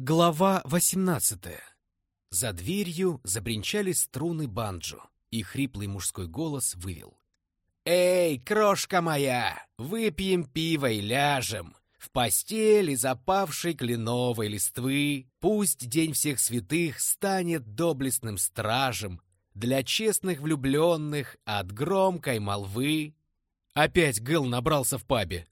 Глава 18. За дверью забринчали струны банджо, и хриплый мужской голос вывел. «Эй, крошка моя, выпьем пиво и ляжем. В постели запавшей кленовой листвы пусть день всех святых станет доблестным стражем для честных влюбленных от громкой молвы». Опять Гэл набрался в пабе,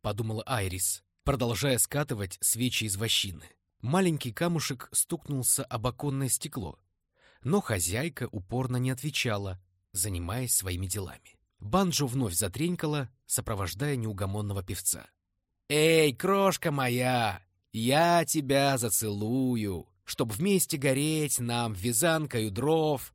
подумала Айрис, продолжая скатывать свечи из вощины. Маленький камушек стукнулся об оконное стекло, но хозяйка упорно не отвечала, занимаясь своими делами. Банджо вновь затренькала, сопровождая неугомонного певца. «Эй, крошка моя, я тебя зацелую, чтоб вместе гореть нам вязанкою дров.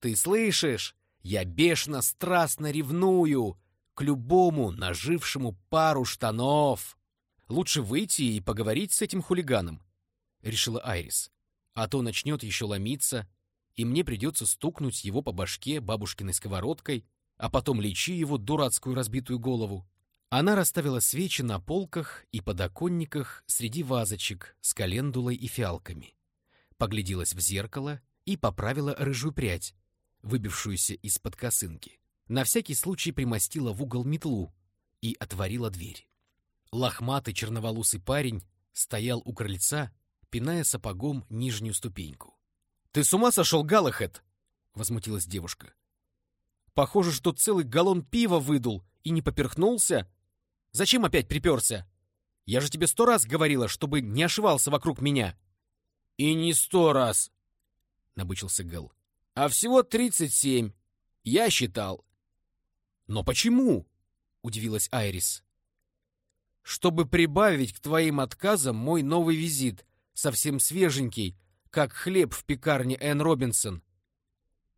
Ты слышишь? Я бешено страстно ревную к любому нажившему пару штанов. Лучше выйти и поговорить с этим хулиганом, — решила Айрис. «А то начнет еще ломиться, и мне придется стукнуть его по башке бабушкиной сковородкой, а потом лечи его дурацкую разбитую голову». Она расставила свечи на полках и подоконниках среди вазочек с календулой и фиалками. Погляделась в зеркало и поправила рыжую прядь, выбившуюся из-под косынки. На всякий случай примостила в угол метлу и отворила дверь. Лохматый черноволосый парень стоял у крыльца пиная сапогом нижнюю ступеньку. «Ты с ума сошел, Галахет?» — возмутилась девушка. «Похоже, что целый галлон пива выдул и не поперхнулся. Зачем опять приперся? Я же тебе сто раз говорила, чтобы не ошивался вокруг меня». «И не сто раз», — набычился Гэл, — «а всего тридцать семь. Я считал». «Но почему?» — удивилась Айрис. «Чтобы прибавить к твоим отказам мой новый визит совсем свеженький, как хлеб в пекарне Энн Робинсон.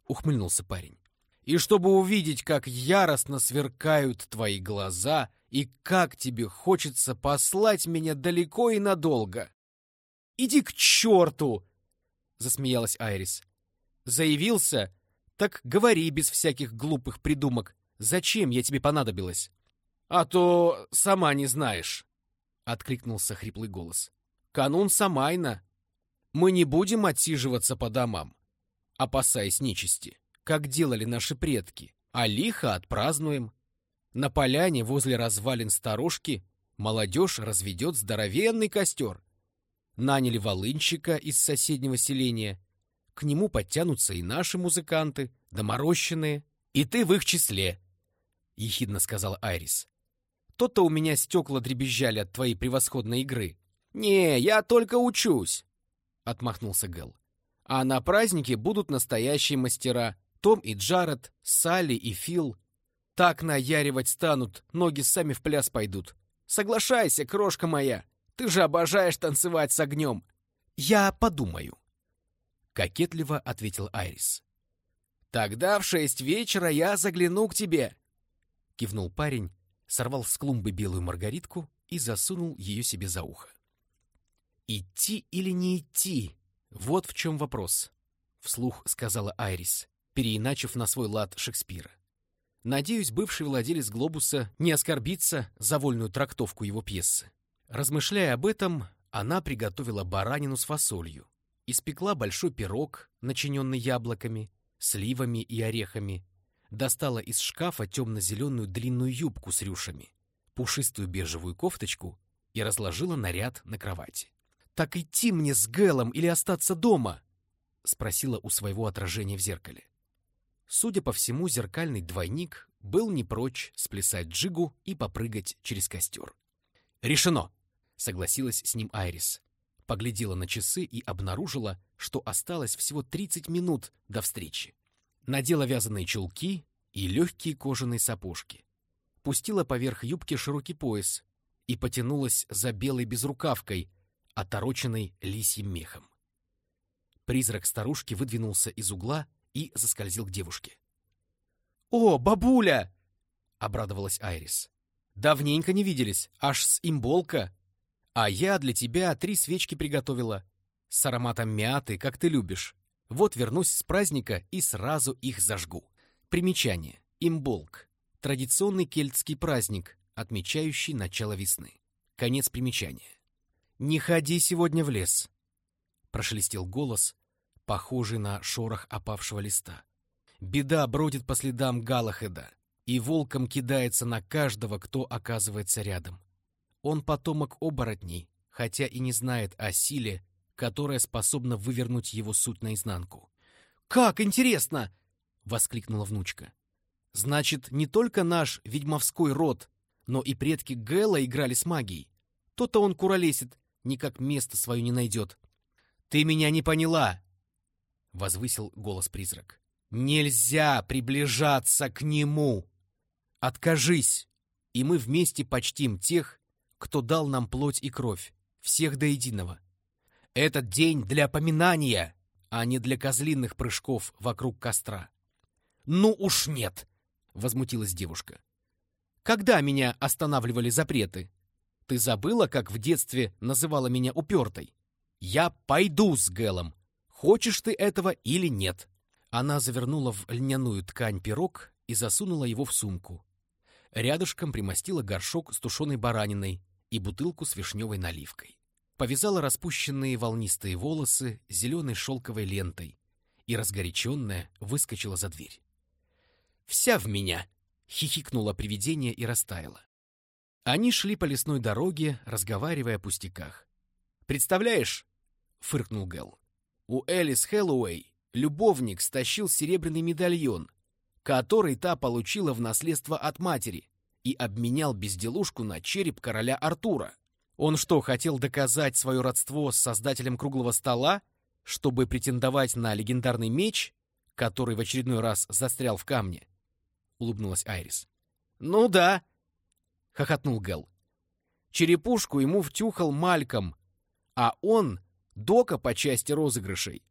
Ухмыльнулся парень. И чтобы увидеть, как яростно сверкают твои глаза и как тебе хочется послать меня далеко и надолго. Иди к черту! Засмеялась Айрис. Заявился? Так говори без всяких глупых придумок. Зачем я тебе понадобилась? А то сама не знаешь, — откликнулся хриплый голос. Канун Самайна. Мы не будем отсиживаться по домам, опасаясь нечисти, как делали наши предки, а лихо отпразднуем. На поляне возле развалин сторожки молодежь разведет здоровенный костер. Наняли волынщика из соседнего селения. К нему подтянутся и наши музыканты, доморощенные, и ты в их числе, — ехидно сказал Айрис. То-то у меня стекла дребезжали от твоей превосходной игры. «Не, я только учусь», — отмахнулся Гэл. «А на празднике будут настоящие мастера. Том и Джаред, Салли и Фил. Так наяривать станут, ноги сами в пляс пойдут. Соглашайся, крошка моя, ты же обожаешь танцевать с огнем». «Я подумаю», — кокетливо ответил Айрис. «Тогда в шесть вечера я загляну к тебе», — кивнул парень, сорвал с клумбы белую маргаритку и засунул ее себе за ухо. «Идти или не идти? Вот в чем вопрос», — вслух сказала Айрис, переиначив на свой лад Шекспира. Надеюсь, бывший владелец «Глобуса» не оскорбится за вольную трактовку его пьесы. Размышляя об этом, она приготовила баранину с фасолью, испекла большой пирог, начиненный яблоками, сливами и орехами, достала из шкафа темно-зеленую длинную юбку с рюшами, пушистую бежевую кофточку и разложила наряд на кровати. «Так идти мне с Гэлом или остаться дома?» — спросила у своего отражения в зеркале. Судя по всему, зеркальный двойник был не прочь сплясать джигу и попрыгать через костер. «Решено!» — согласилась с ним Айрис. Поглядела на часы и обнаружила, что осталось всего 30 минут до встречи. Надела вязаные чулки и легкие кожаные сапожки. Пустила поверх юбки широкий пояс и потянулась за белой безрукавкой — отороченной лисьим мехом. Призрак старушки выдвинулся из угла и заскользил к девушке. «О, бабуля!» — обрадовалась Айрис. «Давненько не виделись, аж с имболка. А я для тебя три свечки приготовила. С ароматом мяты, как ты любишь. Вот вернусь с праздника и сразу их зажгу». Примечание. Имболк. Традиционный кельтский праздник, отмечающий начало весны. Конец примечания. «Не ходи сегодня в лес», прошелестел голос, похожий на шорох опавшего листа. Беда бродит по следам Галахеда и волком кидается на каждого, кто оказывается рядом. Он потомок оборотней, хотя и не знает о силе, которая способна вывернуть его суть наизнанку. «Как интересно!» — воскликнула внучка. «Значит, не только наш ведьмовской род, но и предки Гэла играли с магией. То-то он куролесит, никак место свое не найдет». «Ты меня не поняла!» — возвысил голос призрак. «Нельзя приближаться к нему! Откажись, и мы вместе почтим тех, кто дал нам плоть и кровь, всех до единого. Этот день для поминания, а не для козлиных прыжков вокруг костра». «Ну уж нет!» — возмутилась девушка. «Когда меня останавливали запреты? Ты забыла, как в детстве называла меня упертой? Я пойду с Гэлом, хочешь ты этого или нет». Она завернула в льняную ткань пирог и засунула его в сумку. Рядышком примостила горшок с тушеной бараниной и бутылку с вишневой наливкой. Повязала распущенные волнистые волосы зеленой шелковой лентой и, разгоряченная, выскочила за дверь. «Вся в меня!» — хихикнуло привидение и растаяло. Они шли по лесной дороге, разговаривая о пустяках. «Представляешь?» — фыркнул Гэл. «У Элис Хэллоуэй любовник стащил серебряный медальон, который та получила в наследство от матери, и обменял безделушку на череп короля Артура. Он что, хотел доказать свое родство с создателем круглого стола, чтобы претендовать на легендарный меч, который в очередной раз застрял в камне? Улыбнулась Айрис. Ну да, хохотнул Гэл. Черепушку ему втюхал Мальком, а он — дока по части розыгрышей.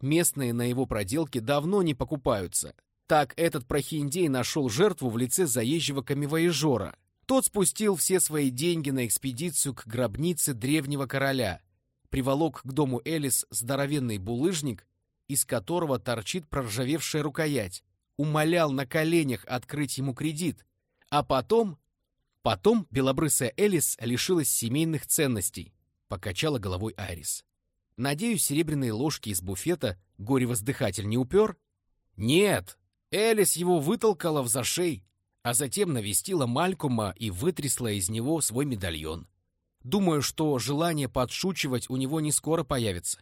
Местные на его проделки давно не покупаются. Так этот прохиндей нашел жертву в лице заезжего камевоежора. Тот спустил все свои деньги на экспедицию к гробнице древнего короля, приволок к дому Элис здоровенный булыжник, из которого торчит проржавевшая рукоять, умолял на коленях открыть ему кредит, а потом... Потом белобрысая Элис лишилась семейных ценностей, покачала головой Айрис. Надеюсь, серебряные ложки из буфета горе-воздыхатель не упер? Нет, Элис его вытолкала в зашей, а затем навестила Малькума и вытрясла из него свой медальон. Думаю, что желание подшучивать у него не скоро появится.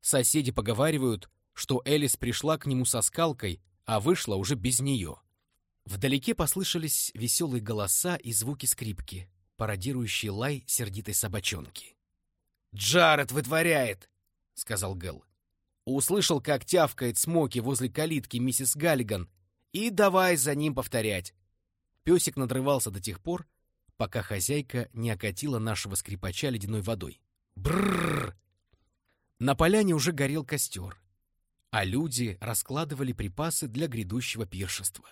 Соседи поговаривают, что Элис пришла к нему со скалкой, а вышла уже без нее. Вдалеке послышались веселые голоса и звуки скрипки, пародирующие лай сердитой собачонки. «Джаред вытворяет!» — сказал Гэл. Услышал, как тявкает Смоки возле калитки миссис Галлиган, и давай за ним повторять. Песик надрывался до тех пор, пока хозяйка не окатила нашего скрипача ледяной водой. Бррр! На поляне уже горел костер, а люди раскладывали припасы для грядущего пиршества.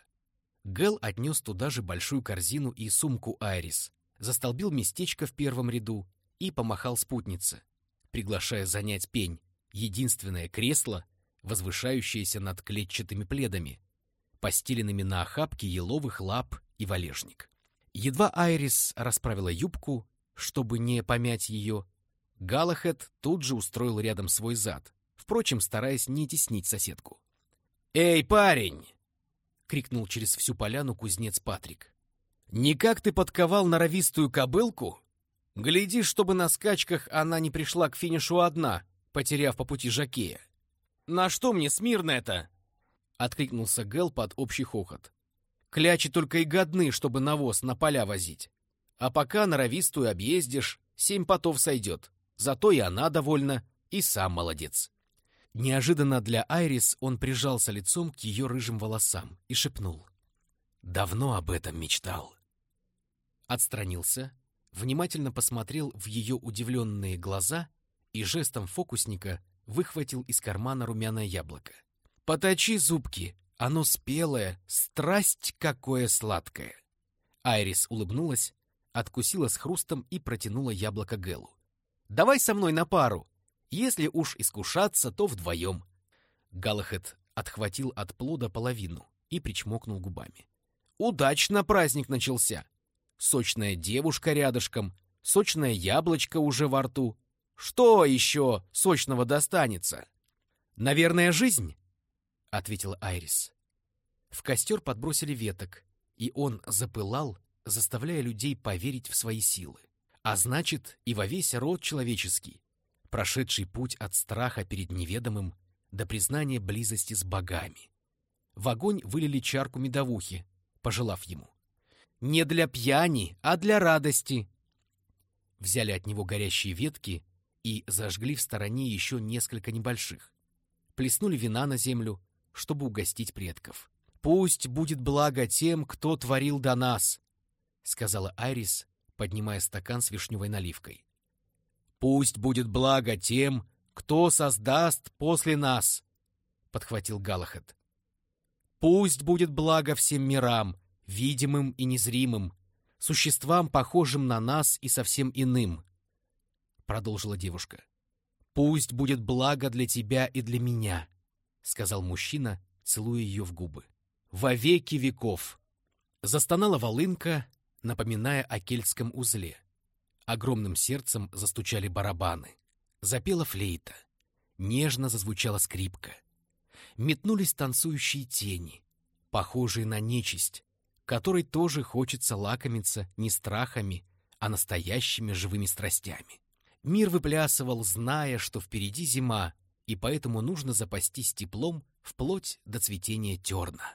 Гэл отнес туда же большую корзину и сумку Айрис, застолбил местечко в первом ряду и помахал спутнице, приглашая занять пень, единственное кресло, возвышающееся над клетчатыми пледами, постеленными на охапке еловых лап и валежник. Едва Айрис расправила юбку, чтобы не помять ее, Галахет тут же устроил рядом свой зад, впрочем, стараясь не теснить соседку. «Эй, парень!» — крикнул через всю поляну кузнец Патрик. «Никак ты подковал норовистую кобылку? Гляди, чтобы на скачках она не пришла к финишу одна, потеряв по пути жакея. «На что мне смирно это?» — откликнулся Гэл под общий хохот. «Клячи только и годны, чтобы навоз на поля возить. А пока норовистую объездишь, семь потов сойдет. Зато и она довольна, и сам молодец». Неожиданно для Айрис он прижался лицом к ее рыжим волосам и шепнул. «Давно об этом мечтал». Отстранился, внимательно посмотрел в ее удивленные глаза и жестом фокусника выхватил из кармана румяное яблоко. «Поточи зубки, оно спелое, страсть какое сладкое!» Айрис улыбнулась, откусила с хрустом и протянула яблоко Гэлу. «Давай со мной на пару!» Если уж искушаться, то вдвоем. Галахет отхватил от плода половину и причмокнул губами. Удачно праздник начался. Сочная девушка рядышком, сочное яблочко уже во рту. Что еще сочного достанется? Наверное, жизнь, — ответила Айрис. В костер подбросили веток, и он запылал, заставляя людей поверить в свои силы. А значит, и во весь род человеческий, прошедший путь от страха перед неведомым до признания близости с богами. В огонь вылили чарку медовухи, пожелав ему. «Не для пьяни, а для радости!» Взяли от него горящие ветки и зажгли в стороне еще несколько небольших. Плеснули вина на землю, чтобы угостить предков. «Пусть будет благо тем, кто творил до нас», — сказала Айрис, поднимая стакан с вишневой наливкой. «Пусть будет благо тем, кто создаст после нас», — подхватил Галахад. «Пусть будет благо всем мирам, видимым и незримым, существам, похожим на нас и совсем иным», — продолжила девушка. «Пусть будет благо для тебя и для меня», — сказал мужчина, целуя ее в губы. «Во веки веков!» Застонала волынка, напоминая о кельтском узле. Огромным сердцем застучали барабаны. Запела флейта. Нежно зазвучала скрипка. Метнулись танцующие тени, похожие на нечисть, которой тоже хочется лакомиться не страхами, а настоящими живыми страстями. Мир выплясывал, зная, что впереди зима, и поэтому нужно запастись теплом вплоть до цветения терна.